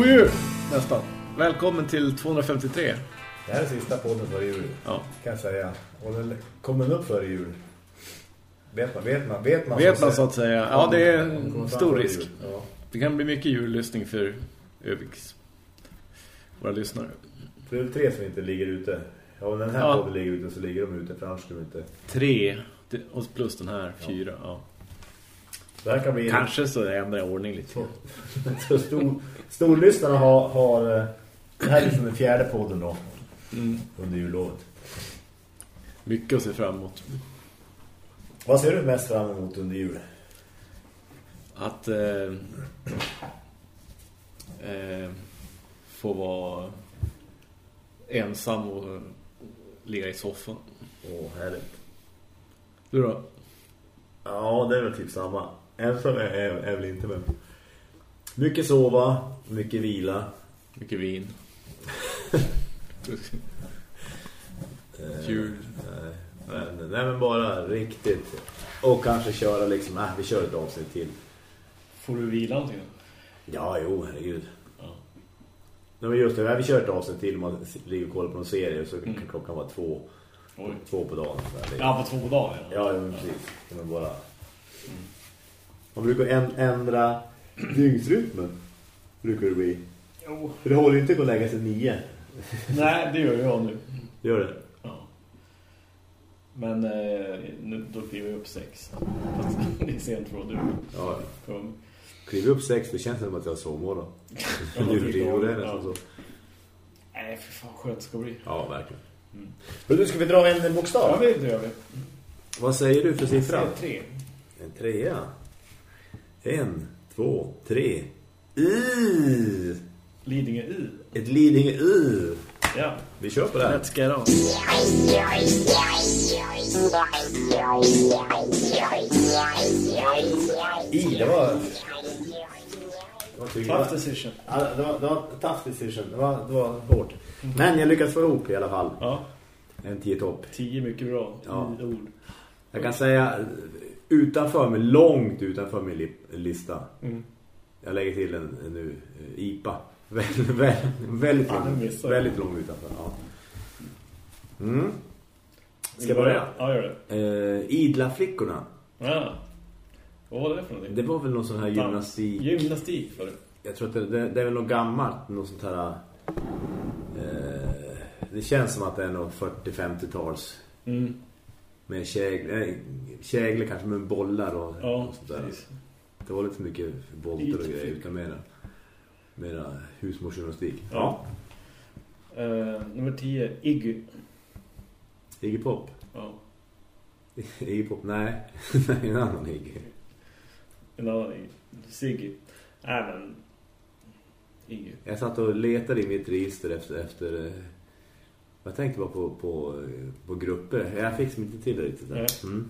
God jul! Nästan. Välkommen till 253. Det här är sista podden före jul, Ja. kan jag säga. Och den kommer den upp före jul. Vet man, vet man, vet man. Vet man så att säga. Ja, det är en stor risk. Ja. Det kan bli mycket jullyssning för Öviks. Våra lyssnare. För det är tre som inte ligger ute. Ja, om den här Ja. podden ligger ute så ligger de ute, för annars skulle de inte... Tre. det- Och plus den här, fyra. Ja. Det här kan bli... Kanske så ändrar jag ordning lite. Så, så stor, storlyssnarna har... har eh, det här är liksom den fjärde podden då. Mm. Under jullovet. Mycket att se fram emot. Vad ser du mest fram emot under jul? Att eh, eh, få vara ensam och ligga i soffan. Åh, härligt. Du då? Ja, det är väl typ samma. Ensam är, är, är väl inte men... Mycket sova, mycket vila. Mycket vin. Jul. Nej, men, nej, men bara riktigt. Och kanske köra liksom, äh, vi kör ett avsnitt till. Får du vila någonting? Ja, jo, herregud. Ja. Nej, men just det, vi kör ett avsnitt till. Man ligger och kollar på någon serie så Mm. kan klockan vara två, Oj. två på dagen. Ja, på två dagar. Ja, ja, men precis. Men bara... Man brukar en, ändra dygnsrytmen. Brukar det bli. Jo. För det håller ju inte att lägga sig nio. Nej, det gör jag nu. Gör det. Ja. Men eh, nu, då kliver jag upp sex. Fast det är sent för du Ja, kom. kliver upp sex, det känns som att jag har sovmorgon. Ja, Det är ju det nästan så. Nej, för fan skönt det ska bli. Ja, verkligen. Mm. Men du, ska vi dra en Ja, bokstav? det gör vi. Vad säger du för siffra? Se, Tre. En trea. En, två, tre. U. Lidingö U. Ett Lidingö U. Ja. Vi kör på det här. Let's get on. I, det var... Det var tydligt. Tough decision. Ja, det var, det var tough decision. Det var, det var hårt. Men jag lyckades få ihop i alla fall. Ja. En tio topp. Tio mycket bra Ja. i ord. Jag kan säga utanför mig, långt utanför min li- lista. Mm. Jag lägger till en, en nu eh, IPA. väldigt, väldigt, väldigt, Ja, den lång, missar jag. väldigt lång utanför. Ja. Mm. Ska jag börja? Ja, gör det. Eh, idla flickorna. Ja. Vad var det för någonting? Det var väl någon sån här gymnastik. Gymnastik var det. Jag tror att det, det, det är väl något gammalt. Något sånt här... Eh, det känns som att det är något 40-50-tals. Mm. Med kägle kanske med bollar och, Ja, och sånt där. precis. Det var lite mycket volter och grejer. Utan mera, mera husmorsgymnastik. Ja. Eh, nummer tio, Iggy. Iggy Pop. Ja. Iggy Pop, nej. nej, en annan Iggy. En annan Iggy. Siggy. Nej, men... Iggy. Jag satt och letade i mitt register efter... efter eh, jag tänkte bara på, på, på grupper. Jag fick inte till det riktigt. Där. Mm.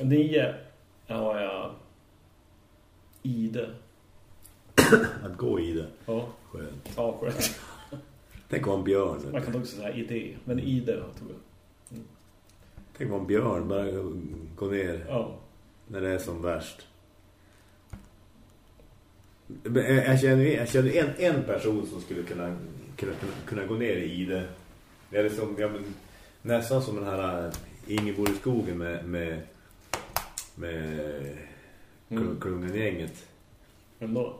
Nio har jag Ide. Att gå i det. Ja, Skönt. ja skönt. Tänk vara en björn. Man kan också säga idé. Men Ide tog jag. Tänk vara en björn. Bara gå ner Ja. när det är som värst. Jag känner, jag känner en, en person som skulle kunna, kunna, kunna, kunna gå ner i det. Det är liksom, ja, men, nästan som den här äh, Ingeborg i skogen med, med, med Mm. klungengänget. Men då?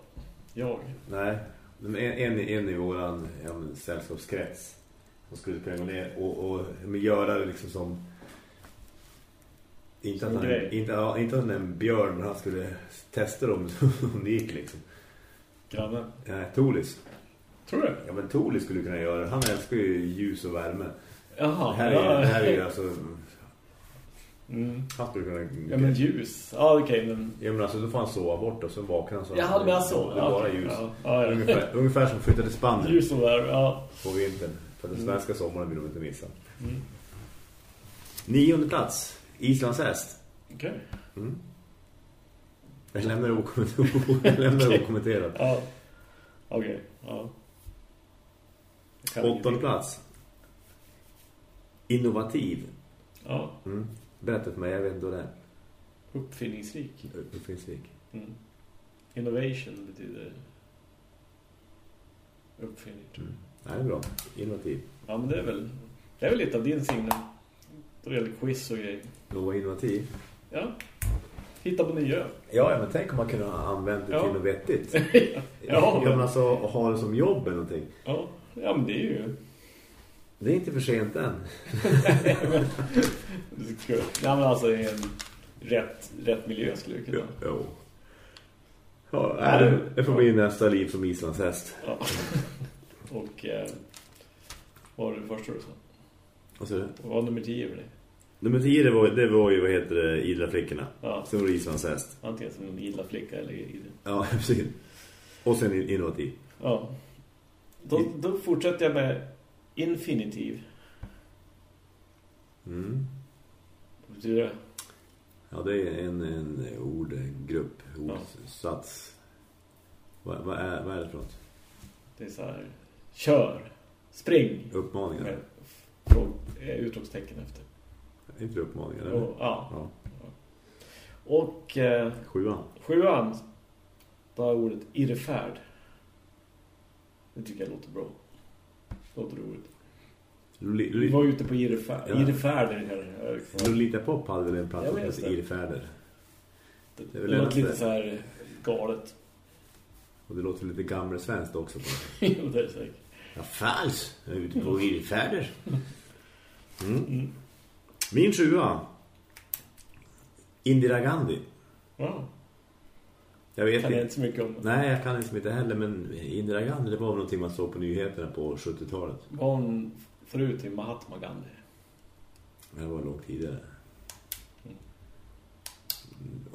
Jag? Nej, en, en, en i våran ja, men, sällskapskrets som skulle kunna gå ner och, och men göra det liksom som inte att, han, grej. inte, ja, inte att en björn men han skulle testa dem om det gick liksom. Grannen. Ja, Tolis. Tror du? Ja men Tolis skulle kunna göra det. Han älskar ju ljus och värme. Jaha. det här är, ja. det här är ju alltså Mm. han skulle kunna Ja, men ljus. Ja, okej, men... Ja men alltså då får han sova bort och så vaknar han så Jag hade med så. Det är bara ljus. Ja, ja, ja. Ungefär, ungefär som flyttade till Spanien Ljus och värme, ja. på vintern. För den Mm. svenska sommaren vill de inte missa. Mm. Nionde plats. Islands häst. Okej. Mm. Jag lämnar det okommenterat. Jag lämnar det okommenterat. Ja. Okej, ja. Åttonde plats. Innovativ. Ja, Mm. Berätta för mig, jag vet inte vad det är. uppfinningsrik. Uppfinningsrik. Mm. Innovation betyder Uppfinning. Mm. Det är bra. Innovativ. Ja, men det är väl, det är väl lite av din signum. Då det gäller quiz och grejer. Då var innovativ. Ja. Hitta på nya. Ja, men tänk om man kunde ha använt det Ja. till något vettigt. ja, ja, men alltså ha det som jobb eller någonting. ja, ja, men det är ju... Det är inte för sent än. Ja, men alltså i en rätt, rätt miljö skulle jag kunna. Ja, jo. Ja, är det, det får bli nästa liv som islandshäst. Ja. Och eh, vad var det första du sa? Vad säger du? Vad var nummer 10 för dig? Nummer 10 det var, det var ju, vad heter det, idla flickorna. Ja, Sen var det islandshäst. antingen som en illa flicka eller i Ja, precis. Och sen in- innovativ. Ja. Då, då fortsätter jag med infinitiv. Mm. Vad betyder det? Ja, det är en, en ordgrupp, ordsats. Vad, vad, är, vad är det för något? Det är så här, kör, spring. Uppmaningar? Med fråg, eh, utropstecken efter. Inte uppmaningar, eller? Och, ja. Ja. Och eh, Sjuan. sjuan, då har ordet irrfärd. Det tycker jag låter bra. Låter roligt. Loli- Vi var ute på irrfärd. Ja. Irrfärder här. Lolita Pop hade väl en plats Ja, som just heter det. Det, det låter lite så här galet. Och det låter lite gammalsvenskt också. På. Jo, det är det säkert. Ja, falskt. Jag är ute på irrfärder. Mm. Mm. Min sjua. Indira Gandhi. Ja, Jag vet kan inte. inte så mycket om. Nej, jag kan liksom inte heller. Men Indira Gandhi, det var någonting man såg på nyheterna på 70-talet. Var hon förut till Mahatma Gandhi? Det var långt tidigare.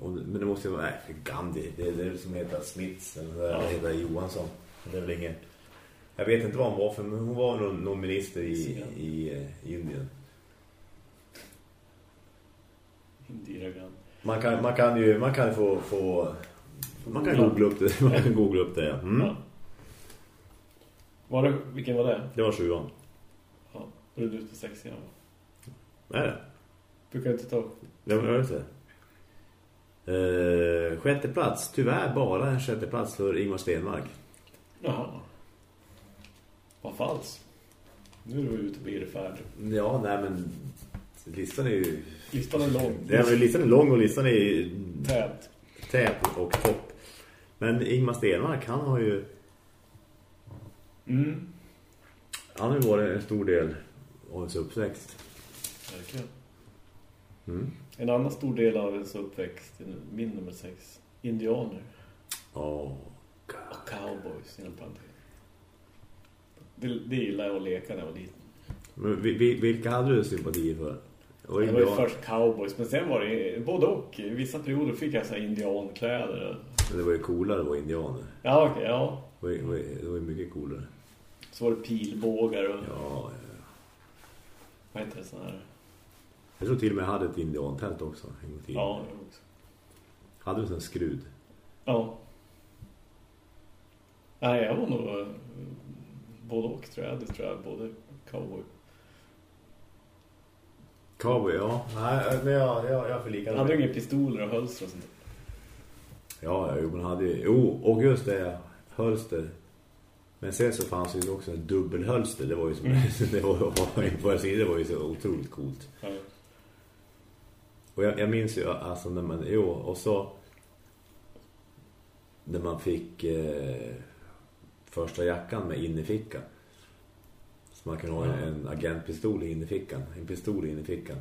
Mm. Men det måste ju vara... Nej, Gandhi. Det är det som heter Smiths. Eller Ja. heter Johansson. Det är väl ingen... Jag vet inte vad hon var för, men hon var någon, någon minister i, Ja. i, eh, i Indien. Indira Gandhi. Man kan, man kan ju man kan få, få man kan googla upp det. Man kan googla upp det. ja. Mm. Ja. Var det, vilken var det? Det var sjuan. Ja, då är du ute sex igen. Vad är det? Brukar jag inte ta Det var det. inte. Eh, sjätte plats. Tyvärr bara en sjätte plats för Ingmar Stenmark. Jaha. Vad falskt. Nu är du ute på irrfärd. Ja, nej men listan är ju... Listan är lång. Ja, men listan är lång och listan är Tät. tät och topp. Men Ingmar Stenmark, han har ju... Mm. Han har ju varit en stor del av ens uppväxt. Verkligen. Mm. En annan stor del av ens uppväxt, min nummer sex, indianer Åh, och cowboys inom parentes. Det, det gillar jag att leka när jag var liten. Men vi- vi- vilka hade du sympatier för? Och Det var ju först cowboys, men sen var det både och. I vissa perioder fick jag så här indiankläder. Men det var ju coolare att vara indianer. Ja, okej, ja. Det var, ju- det var, ju- det var ju mycket coolare. Så var det pilbågar och Ja, ja. vad heter det sån här? Jag tror till och med jag hade ett indiantält också. En gång till. Ja, jag också. Hade du en skrud? Ja. Nej, jag var nog eh, både och tror jag. Det tror jag, både cowboy. Cowboy, ja. Nej, men jag, jag, jag förlikade hade ju inga pistoler och hölster och sånt. Ja, jo, men hade ju... Jo, och just det, hölster. Men sen så fanns det ju också en dubbelhölster. Det var ju som... Mm. det var, på det var ju så otroligt coolt. Ja. Och jag, jag minns ju alltså när man... Jo, och så... När man fick eh, första jackan med inneficka. Så man kan ha en, en agentpistol i innefickan. En pistol i innefickan.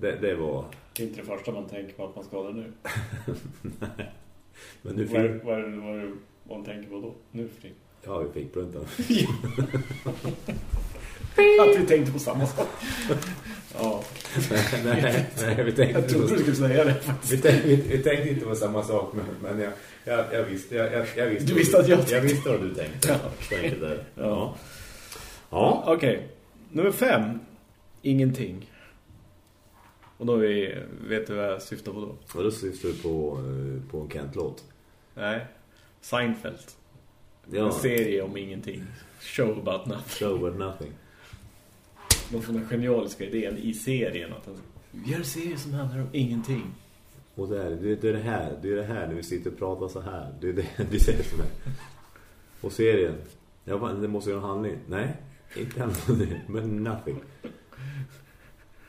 Det, det var... Det är inte det första man tänker på att man ska ha det nu. Men nu fick... vad, är, vad man tänker på då? Nu för tiden. Ja, vi fick bruntan. Att vi tänkte på samma sak. Ja, nej, nej, vi tänkte jag inte trodde du på, skulle säga det faktiskt. vi tänkte, vi, vi tänkte inte på samma sak, men, men jag, jag, jag visste, jag, jag, jag visste Du visste att jag Jag tänkte. visste vad du tänkte. Ja. Det. Ja. Ja. Ja, okej. Nummer fem. Ingenting. Och då vi, vet du vad jag syftar på då? Och då syftar du på, eh, på en Kent-låt. Nej. Seinfeld. Ja. En serie om ingenting. Show about nothing. Show but nothing. De får den genialiska idén i serien att de gör en serie som handlar om ingenting. Och det är det, det är det här, det är det här när vi sitter och pratar så här. Det är det, det är det som är. Och serien. Jag bara, det måste göra en handling. Nej, inte handling, men nothing.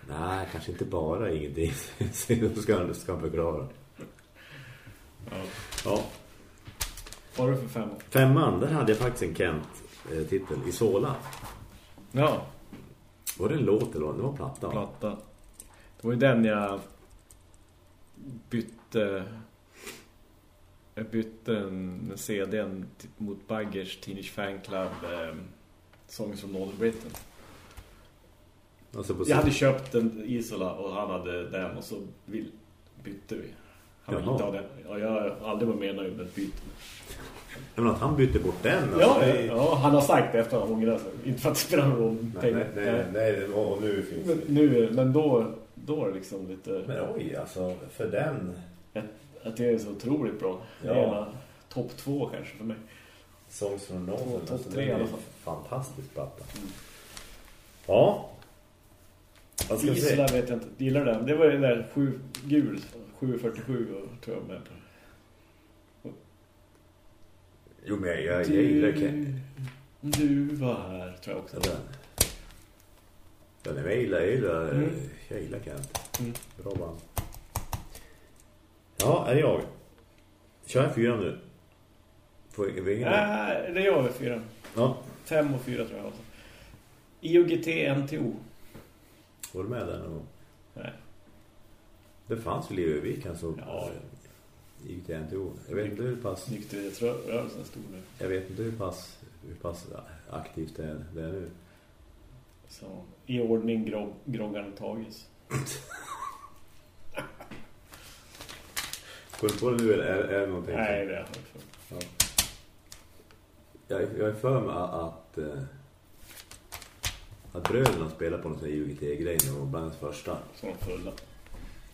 Nej, kanske inte bara ingenting. Så ska han, ska han förklara. Ja. Ja. Vad har du för fem? Femman, där hade jag faktiskt en Kent-titel. Isola. Ja, Var det en låt eller vad? Det var platta. platta. Det var ju den jag bytte... Jag bytte en CDn t- mot Baggers Teenage Fan Club eh, Songs from Northern Britain. Alltså Jag hade köpt en Isola och han hade den och så bytte vi. Han ville inte ha den. Ja, jag har aldrig varit med nöjd med ett byte. Menar att han bytte bort den. Ja, alltså, ja, det- ja, han har sagt det efter att han ångrar sig. Inte för att det spelar någon. Nej, nej, nej, nej, och och nu finns Men, det. nu, men då, då är det liksom lite... Men oj, alltså för den Att det är så otroligt bra. Det är Ja. topp två kanske för mig. Songs from Northern. Topp alltså, tre i alla fall. Fantastisk platta. Mm. Ja. Vad ska vi Isla se? vet jag inte. Gillar den? Det var den där sju, gul. 747 och tror jag med på. Jo, men jag, jag, jag gillar Kent. du var här tror jag också. Ja, den. Men jag gillar, jag gillar, Mm. jag gillar Kent. Mm. Bra band. Ja, är det jag? Kör jag fyra nu? Får jag ingen Nej, det gör vi fyra. Ja. Fem och fyra tror jag också. IOGT NTO. Var du med där någon gång? Nej. Det fanns väl i Övik alltså. Ja. Gick till NTO. Jag vet inte hur pass Nykterhetsrörelsen är stor nu. jag vet inte hur pass hur pass aktivt det är, det är nu. Så i ordning grog, groggarna tagits. Går du på det nu eller är, är det någonting? Nej, det har jag för. Ja. Jag, jag är för mig att eh, att bröderna spelar på någon sån här UGT-grej när de var bandets första. Som de fulla.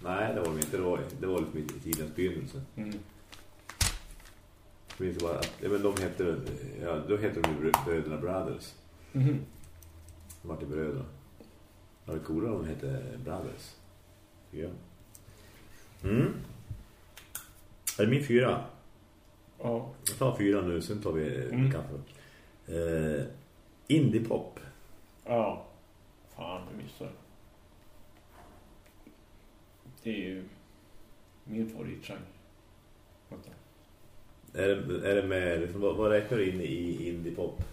Nej, det var de inte. Det var, det var liksom i tidens begynnelse. Mm. Jag minns bara att ja, men de hette väl, ja, då hette de ju Bröderna Brothers. Mhm. De var till bröder. Det var coolare om de hette Brothers. jag. Mm. Är det min fyra? Ja. Jag tar fyra nu, sen tar vi Mm. mm. kaffe. Eh, Indie-pop. Ja. Fan, du missar. Det är ju min favoritgenre. Är det, är det med, liksom, vad, vad räknar du in i indie-pop?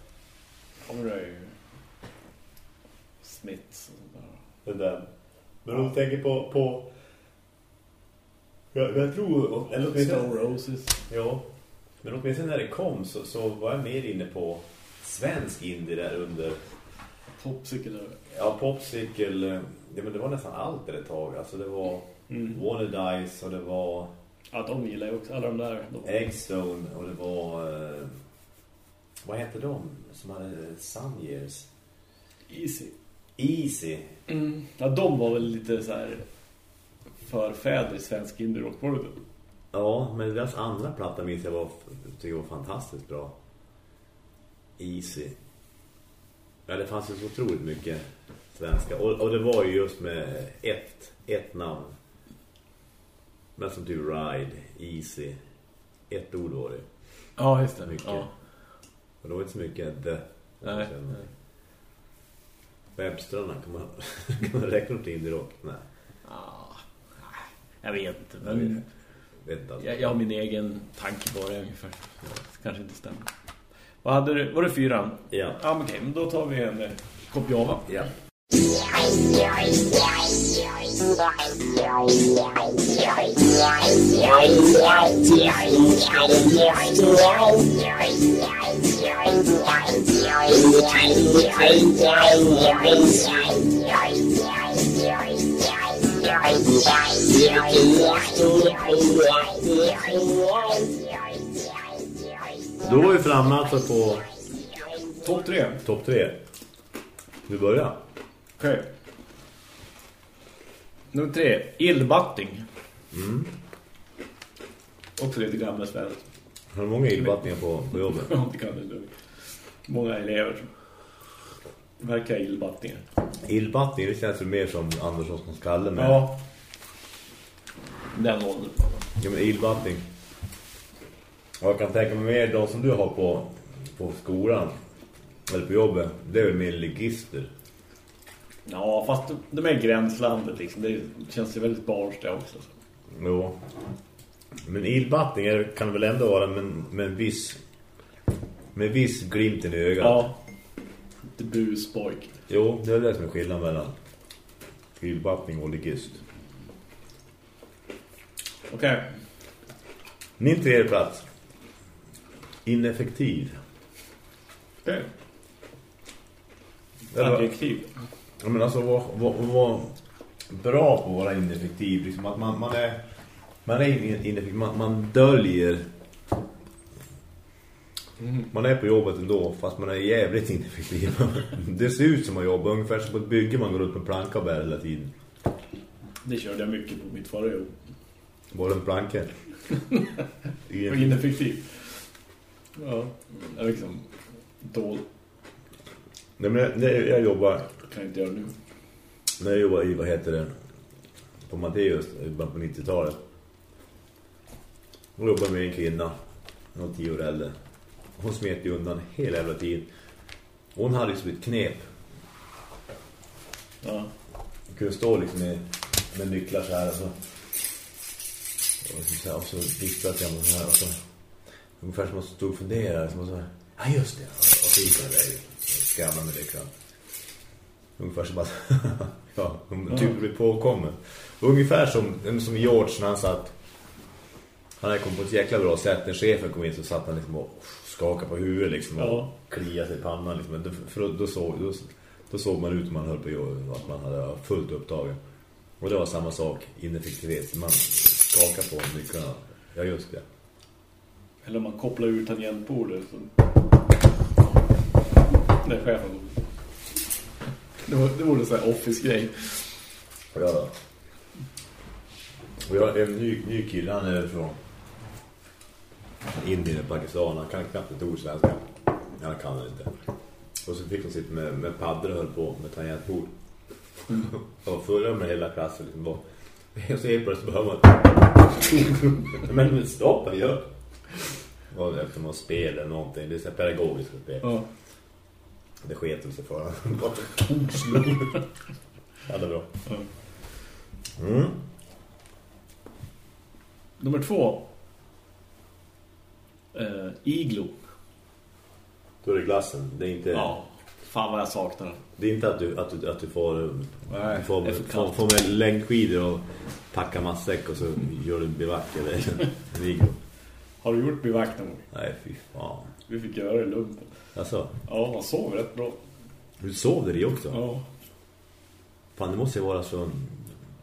Ja, men det är ju Smiths och sånt där. Den där. Men om du tänker på... på jag, jag tror... Eller Stone Roses. ja. Men åtminstone när det kom så, så var jag mer inne på svensk indie där under... Popsicle. Ja, Popsicle. eh, Ja, men det var nästan allt där ett tag. Alltså det var Mm. Wanna Dice och det var Ja, de gillar ju också. Alla de där. De. Eggstone och det var... Eh, vad hette de som hade Sun Years? Easy. Easy. Mm. Ja, de var väl lite så här förfäder i svensk det det? Ja, men deras andra platta minns jag var, tycker jag var fantastiskt bra. Easy. Ja, det fanns ju så otroligt mycket svenska. Och, och det var ju just med ett, ett namn. Men som typ Ride, Easy. Ett ord var det. Ja, just det. Mycket. Ja. Och det var inte så mycket The. Nej. Sen- Webstrarna, kan man, kan man räkna upp till indie-rock? Nej, Ja. nej, Jag vet inte. jag vet, Men inte. alls. jag, jag har min egen tanke på det ungefär. Det kanske inte stämmer. Vad hade du? Var det fyran? Ja. Ja, men okej. Men då tar vi en eh, kopp Java. Ja. Då var vi framme alltså på Topp tre. topp tre. Nu börjar. Okej. Nummer tre. Illbatting. Mm. Också lite gamla svenskt. Har du många illbattningar på, på jobbet? Ja, det kan det lugnt. Många elever som verkar illbattingar. Illbattning, det känns ju mer som Andersson som skalle med. Ja. Den åldern. Ja, men illbattning. Och jag kan tänka mig mer de som du har på, på skolan eller på jobbet, det är väl mer ligister. Ja, fast de är gränslandet liksom. Det känns ju väldigt barnsligt också. Jo. Men ilbattning kan väl ändå vara med, med en viss med viss glimten i ögat. Ja. Lite buspojk. Jo, det är det som är skillnaden mellan ilbattning och ligist. Okej. Okay. Min tredje plats. Ineffektiv. Okay. Adjektiv. Ja, men alltså, vad, vad, vad bra på att vara ineffektiv. Liksom att man, man är man är ineffektiv. Man, man döljer Mm. Man är på jobbet ändå fast man är jävligt ineffektiv. det ser ut som att jobba ungefär som på ett bygge man går ut med planka och bär hela tiden. Det körde jag mycket på mitt förra jobb. Var det en planka? ineffektiv. Ja, det är liksom dåligt. Nej, men när jag jobbar... Kan jag inte göra nu. När jag jobbar i, vad heter det? På Matteus, på 90-talet. Jag jobbar med en kvinna. Någon tio år äldre. Hon smet ju undan hela jävla tiden. Hon hade ju som ett knep. Ja. Hon kunde stå liksom med, med nycklar så här och så. Och så, och så vispade jag så här och så. Ungefär som att stod och funderade. Som så, ja just det. Och så gick jag iväg. Skramla med nycklar. Ungefär som att ja, hon typ blev påkommen. Ungefär som, som George när han satt han hade kommit på ett jäkla bra sätt. När chefen kom in så satt han liksom och skakade på huvudet liksom, och ja. kliade sig i pannan. Liksom. För då, då, såg, då, då såg man ut om man höll på att man hade fullt upptagen. Och det var samma sak, ineffektivitet. Man skakar på nycklarna. Ja, just det. Eller man kopplar ur tangentbordet. Så... Nej, chefen. Det var, det var en sån här office-grej. Ja, då. Och jag har en ny, ny kille, han är från Indien och Pakistan. Han kan knappt ett ord svenska. Han kan det inte. Och så fick de sitta med, med paddor och höll på med tangentbord. Mm. och fulla med hela klassen liksom var. Och så helt plötsligt hör man Men stoppa, gör. Och efter något spel eller någonting. Det är så pedagogiska spel. Ja. Det sket sig för honom. ja, det är bra. Mm. Nummer två. Uh, iglo. Då är det glassen. Det är inte... Ja, fan vad jag saknar Det är inte att du, att du, att du får, Nej, får, får, får med längdskidor och packa matsäck och så gör du bivack eller iglo. Har du gjort bivack någon gång? Nej, fy fan. Vi fick göra det lugnt. Alltså? Ja, man sov rätt bra. Du sov i också? Ja. Fan, det måste ju vara så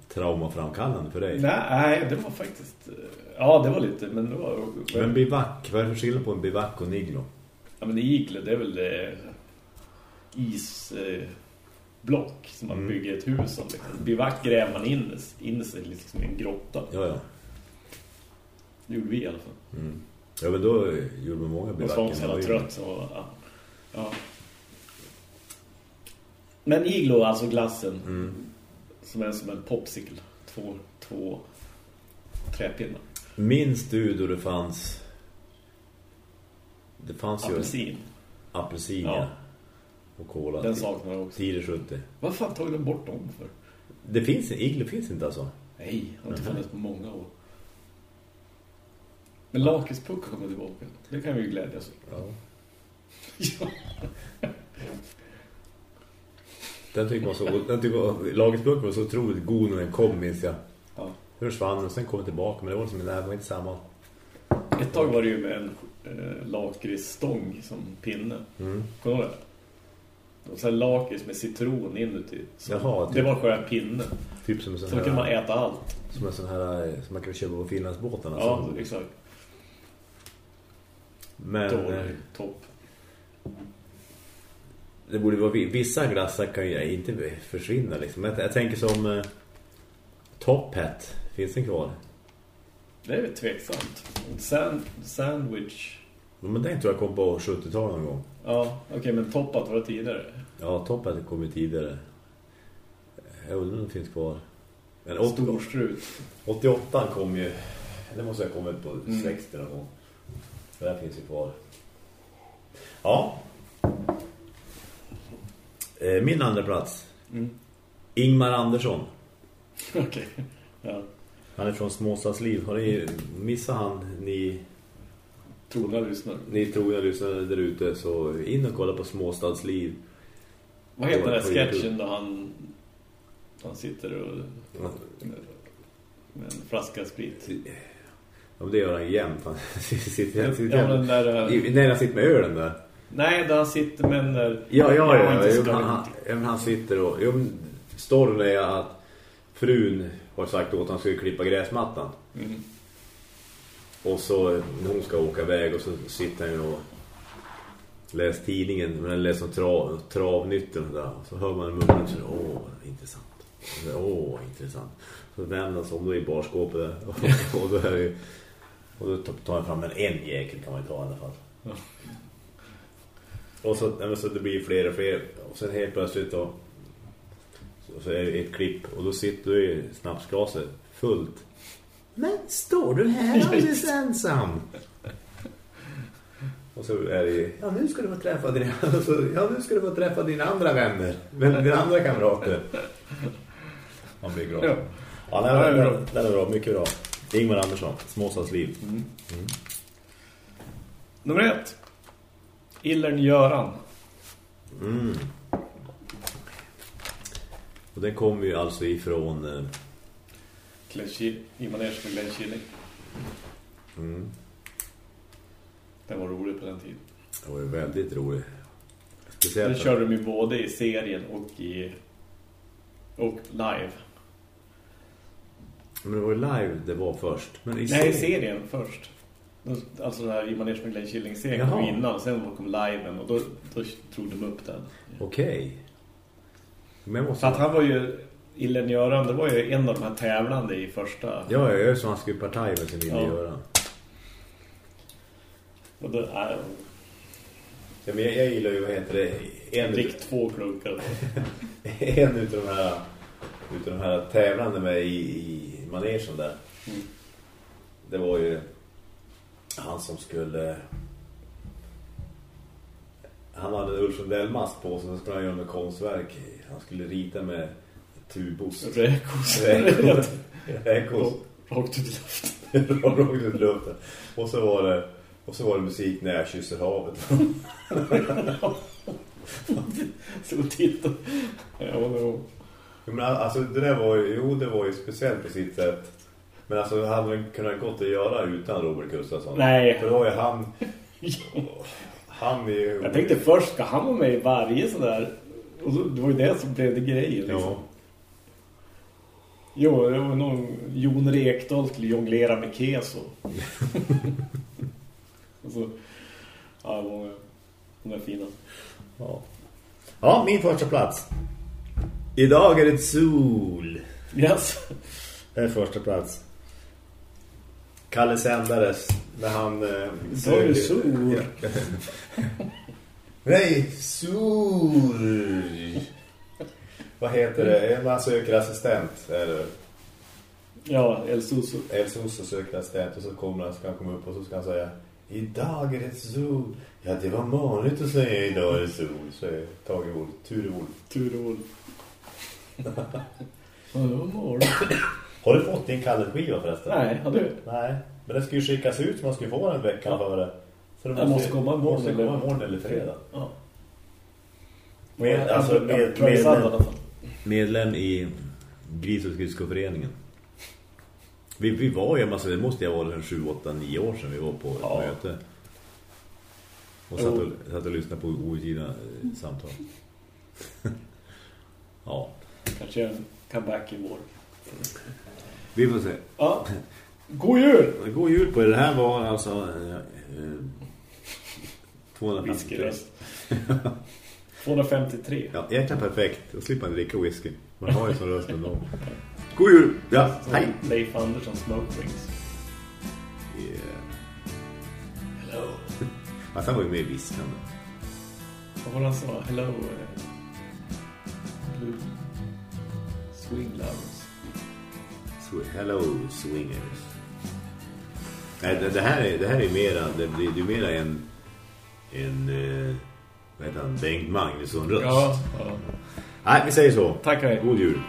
traumaframkallande för dig. Nej, det var faktiskt... Ja, det var lite, men det var... Men bivack, vad är det för skillnad på en bivack och en iglo? Ja, men iglo, det är väl eh, isblock eh, som man mm. bygger ett hus av. Liksom. Bivack gräver man in, in sig liksom i en grotta. Ja, ja. Det gjorde vi i alla fall. Mm. Ja, men då gjorde man många bivacker. Och så var trött. Och, ja. ja. Men iglo, alltså glassen, mm. som är som en popsicle. Två, två träpinnar. Minns du då det fanns det fanns apelsin. ju apelsin ja. och cola. Den saknar jag också. 1070. Vad fan tog den bort dem för? Det finns Iglo finns inte alltså. Nej, det har inte funnits på många år. Men lakritspuck kommer tillbaka. Det kan vi ju glädjas Ja. ja. Den tycker man så den tycker lakritspuck var så otroligt god när den kom minns jag. Ja. Den försvann och sen kom den tillbaka men det var som det var inte samma. Ett tag var det ju med en eh, lakritsstång som pinne. Mm. Kommer du det? Och sen lakrits med citron inuti. Så Jaha, typ. Det var själva pinne. Typ som en sån så här... kan man äta allt. Som en sån här som man kan köpa på Finlandsbåtarna. Ja, som... exakt. Men... Dålig, eh, topp. Det borde vara... Vissa glassar kan ju inte försvinna liksom. Jag, jag tänker som... Eh, Top Hat. Finns den kvar? Det är väl tveksamt. Sand, sandwich. Men den tror jag kom på 70-talet någon gång. Ja, okej, okay, men toppat var tidigare. Ja, toppat kom ju tidigare. Jag undrar om den finns kvar. Men 80, Storstrut. 88 kom ju... Det måste ha kommit på mm. 60 någon gång. Det där finns ju kvar. Ja. Eh, Min andra plats. Mm. Ingmar Andersson. Okej. Ja. Han är från Småstadsliv. Har ni missat han? Ni, Trogna lyssnare. ni tror jag lyssnare där ute så in och kolla på Småstadsliv. Vad heter den här sketchen då han, han sitter och med en flaska sprit? Ja, men det gör han jämt. Han sitter, han sitter Ja, den där... eh, I- När han sitter med ölen där. Nej, där han sitter med där... Ja, ja, ja. Jo, ska- han, han, ja, han sitter och... Jo, storyn är att frun har sagt åt att han skulle klippa gräsmattan. Mm. Och så när hon ska åka iväg och så sitter han och läser tidningen. Men läser trav, travnytt och där. Så hör man en mun och så åh, intressant. Åh, intressant. Så vänder han sig om då i barskåpet där. Och, och då är det. Och då tar han fram en en jäkel kan man ju ta i alla fall. Och så, nej, så det blir fler och fler. Och sen helt plötsligt då så, så är det ett klipp. Och då sitter du i snapsglaset fullt. Men står du här alldeles ensam? Och så är det ja nu ska du få träffa din, och så, ja nu ska du få träffa dina andra vänner. Dina andra kamrater. Man blir glad. Ja. Ja, den är, den, den är bra, mycket bra. Ingmar Andersson, Småstadsliv. Mm. Nummer ett. Illern Göran. Mm. Och den kommer ju alltså ifrån... eh, Glenn I manege med Glenn Killing. Mm, Den var rolig på den tiden. det var ju väldigt rolig. Den Speciellt... körde de ju både i serien och i och live. Men det var ju live det var först. Men i Nej, serien- serien först. Alltså den här I manege med Glenn Killing-serien Jaha. kom innan. Sen kom liven och då, då tog de upp den. Okej. Men måste... Så att han var ju... Illern Göran, det var ju en av de här tävlande i första. Ja, jag är som han skulle partaj med sin lille Ja. Göran. Och då, äh, Ja, men jag, jag gillar ju, vad heter det? En, drick två klunkar. en utav de här utav de här tävlande med i, i manegen där. Mm. Det var ju han som skulle han hade en Ulf Sundell-mask på sig så skulle han göra med konstverk. Han skulle rita med tubos. Räkos. Räkos. Räkos. Rakt ut i luften. Rakt ut i luften. Och så var det och så var det musik när jag kysser havet. Så titta. Ja, men, Jo, Men alltså det där var ju, jo det var ju speciellt på sitt sätt. Men alltså hade det kunnat gått att göra utan Robert Gustafsson? Nej. För då var ju han, han är ju... Jag tänkte först, ska han vara med i varje sådär? Och så, det var ju det som blev det grejen. Liksom. Ja. Jo, det var någon Jon Rekdal skulle jonglera med keso. och så, ja, det de är fina. Ja. ja, min första plats. Idag är det sol. Yes. Det är första plats. Kalle Sändares när han... Eh, Då är det sol. Nej, sol. Vad heter det? Man söker assistent. Är det? Ja, El Suso. Elsos söker assistent och så kommer han, ska han komma upp och så ska han säga Idag är det sol. Ja, det var vanligt att säga idag är det sol. Så är Tage Wolf, Ture Wolf. Ture Wolf. Ja, det var morgon. Har du fått din Kalle-skiva förresten? Nej, har du? Nej, men den ska ju skickas ut så man ska få den en vecka Ja. före. Så det Den måste komma imorgon måste eller- komma imorgon eller fredag. Ja. Med, alltså, med, med, med, i alla fall. medlem i Grisutskriftskoföreningen. Vi, vi var ju, alltså det måste jag vara en 7, 8, 9 år sedan vi var på ett Ja. möte. Och satt och, satt och lyssnade på outgivna eh, samtal. ja, Kanske en comeback i vår. vi får se. Ja. God jul! God jul på er. Det här var alltså eh, eh, 253. Whiskyröst. 253. Ja, jäkla perfekt. Då slipper man dricka whisky. Man har ju sån röst ändå. God jul! Ja, hej! Leif Andersson Smoke Rings. Yeah. Hello. Alltså, han var ju med i viskande. Vad var det han sa? Hello. eh, Blue. Swing lovers. Hello, swingers. Nej, det, det, här är, det här är mera, det blir ju mera en, en eh, vad heter han, Bengt Magnusson-röst. Ja, ja. Nej, vi säger så. Tack hej. God jul.